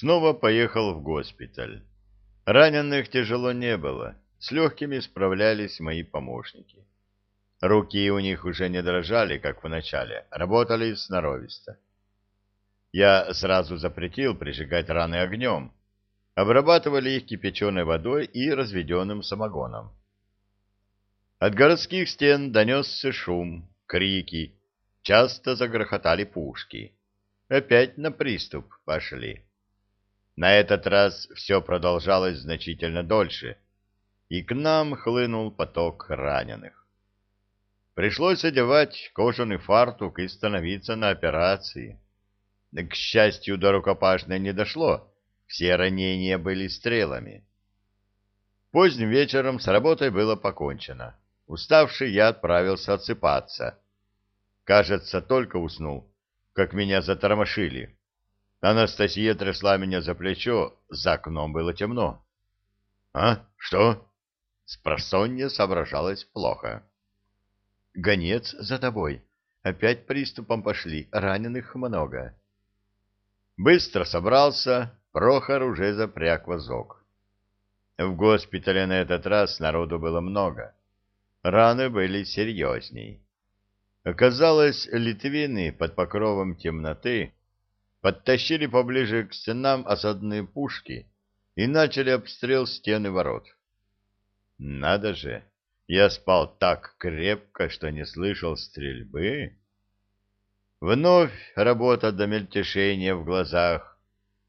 Снова поехал в госпиталь. Раненых тяжело не было, с легкими справлялись мои помощники. Руки у них уже не дрожали, как в начале, работали сноровисто. Я сразу запретил прижигать раны огнем, обрабатывали их кипяченой водой и разведенным самогоном. От городских стен донесся шум, крики, часто загрохотали пушки. Опять на приступ пошли. На этот раз все продолжалось значительно дольше, и к нам хлынул поток раненых. Пришлось одевать кожаный фартук и становиться на операции. К счастью, до рукопашной не дошло, все ранения были стрелами. Поздним вечером с работой было покончено. Уставший я отправился отсыпаться. Кажется, только уснул, как меня затормошили. Анастасия трясла меня за плечо, за окном было темно. — А, что? — спросонья соображалась плохо. — Гонец за тобой. Опять приступом пошли, раненых много. Быстро собрался, Прохор уже запряг вазок. В госпитале на этот раз народу было много. Раны были серьезней. Оказалось, литвины под покровом темноты подтащили поближе к стенам осадные пушки и начали обстрел стены ворот. Надо же, я спал так крепко, что не слышал стрельбы. Вновь работа до мельтешения в глазах,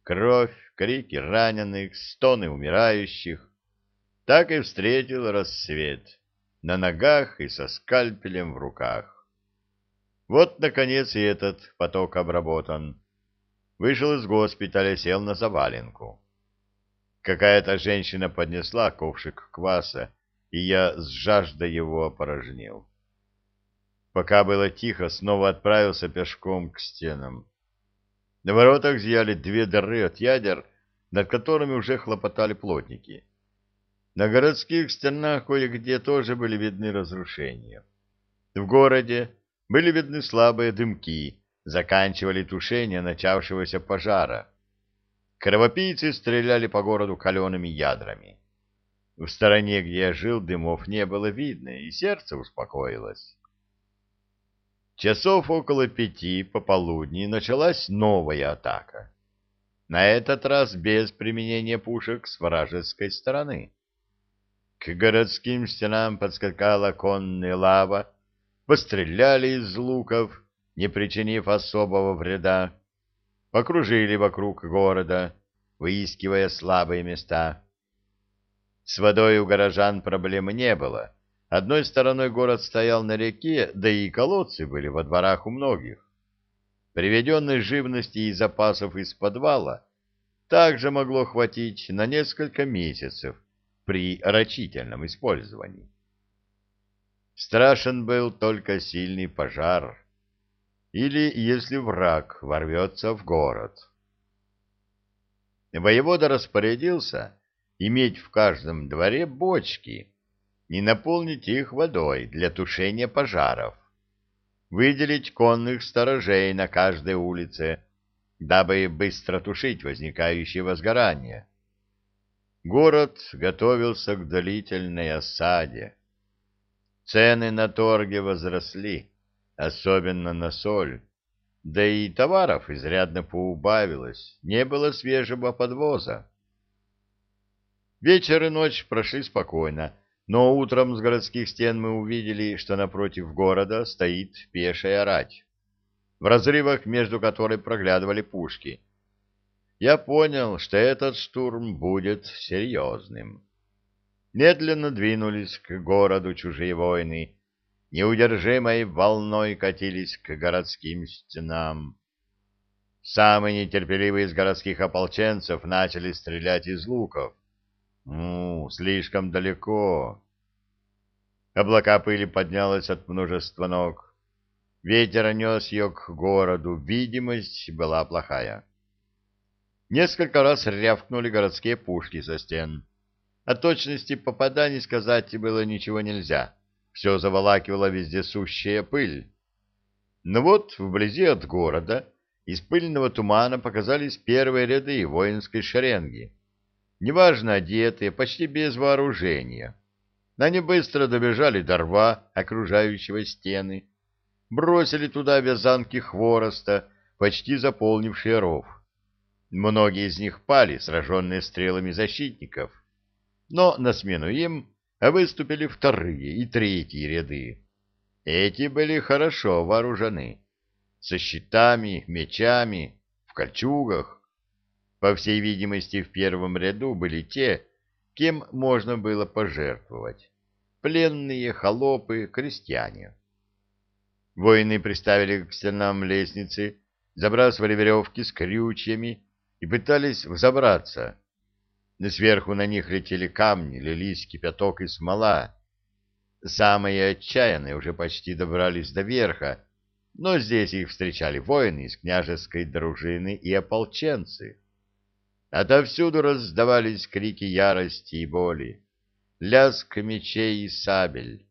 кровь, крики раненых, стоны умирающих. Так и встретил рассвет на ногах и со скальпелем в руках. Вот, наконец, и этот поток обработан. Вышел из госпиталя, сел на заваленку. Какая-то женщина поднесла ковшик кваса, и я с жаждой его опорожнил. Пока было тихо, снова отправился пешком к стенам. На воротах зияли две дыры от ядер, над которыми уже хлопотали плотники. На городских стенах кое-где тоже были видны разрушения. В городе были видны слабые дымки, заканчивали тушение начавшегося пожара. Кровопийцы стреляли по городу калеными ядрами. В стороне, где я жил, дымов не было видно, и сердце успокоилось. Часов около пяти пополудни началась новая атака. На этот раз без применения пушек с вражеской стороны. К городским стенам подскакала конная лава, постреляли из луков, не причинив особого вреда, покружили вокруг города, выискивая слабые места. С водой у горожан проблемы не было. Одной стороной город стоял на реке, да и колодцы были во дворах у многих. Приведенной живности и запасов из подвала также могло хватить на несколько месяцев при рачительном использовании. Страшен был только сильный пожар или если враг ворвется в город. Воевода распорядился иметь в каждом дворе бочки и наполнить их водой для тушения пожаров, выделить конных сторожей на каждой улице, дабы быстро тушить возникающее возгорание. Город готовился к длительной осаде. Цены на торге возросли особенно на соль. Да и товаров изрядно поубавилось, не было свежего подвоза. Вечер и ночь прошли спокойно, но утром с городских стен мы увидели, что напротив города стоит пешая рать, в разрывах между которой проглядывали пушки. Я понял, что этот штурм будет серьезным. Медленно двинулись к городу чужие войны, неудержимой волной катились к городским стенам. Самые нетерпеливые из городских ополченцев начали стрелять из луков. Ну, слишком далеко. Облака пыли поднялось от множества ног. Ветер нес ее к городу, видимость была плохая. Несколько раз рявкнули городские пушки со стен. О точности попаданий сказать было ничего нельзя все заволакивала вездесущая пыль. Но вот вблизи от города из пыльного тумана показались первые ряды воинской шеренги. Неважно одетые, почти без вооружения. Они быстро добежали до рва, окружающего стены, бросили туда вязанки хвороста, почти заполнившие ров. Многие из них пали, сраженные стрелами защитников, но на смену им выступили вторые и третьи ряды. Эти были хорошо вооружены, со щитами, мечами, в кольчугах. По всей видимости, в первом ряду были те, кем можно было пожертвовать. Пленные, холопы, крестьяне. Воины приставили к стенам лестницы, забрасывали веревки с крючьями и пытались взобраться. Сверху на них летели камни, лились кипяток и смола. Самые отчаянные уже почти добрались до верха, но здесь их встречали воины из княжеской дружины и ополченцы. Отовсюду раздавались крики ярости и боли, лязг мечей и сабель.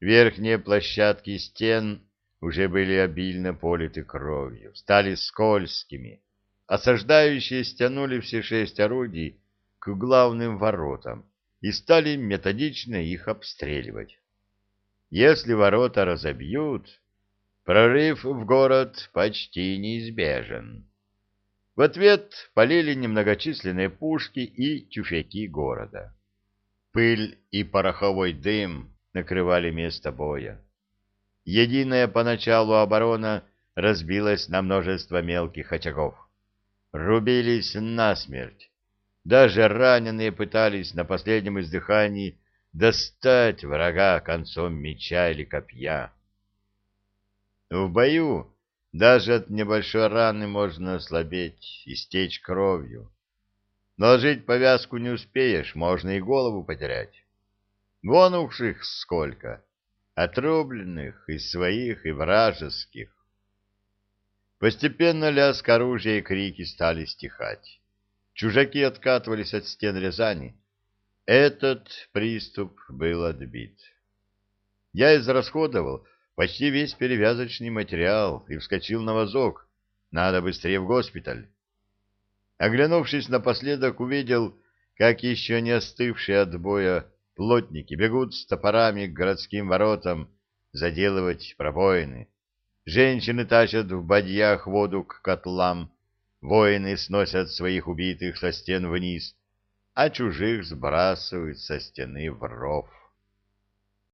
Верхние площадки стен уже были обильно политы кровью, стали скользкими. Осаждающие стянули все шесть орудий к главным воротам и стали методично их обстреливать. Если ворота разобьют, прорыв в город почти неизбежен. В ответ полили немногочисленные пушки и тюфяки города. Пыль и пороховой дым накрывали место боя. Единая поначалу оборона разбилась на множество мелких очагов. Рубились насмерть. Даже раненые пытались на последнем издыхании достать врага концом меча или копья. В бою даже от небольшой раны можно ослабеть, истечь кровью. Наложить повязку не успеешь, можно и голову потерять. Вон уж сколько, отрубленных и своих, и вражеских. Постепенно лязг оружия и крики стали стихать. Чужаки откатывались от стен Рязани. Этот приступ был отбит. Я израсходовал почти весь перевязочный материал и вскочил на вазок. Надо быстрее в госпиталь. Оглянувшись напоследок, увидел, как еще не остывшие от боя плотники бегут с топорами к городским воротам заделывать пробоины. Женщины тащат в бадьях воду к котлам, воины сносят своих убитых со стен вниз, а чужих сбрасывают со стены в ров.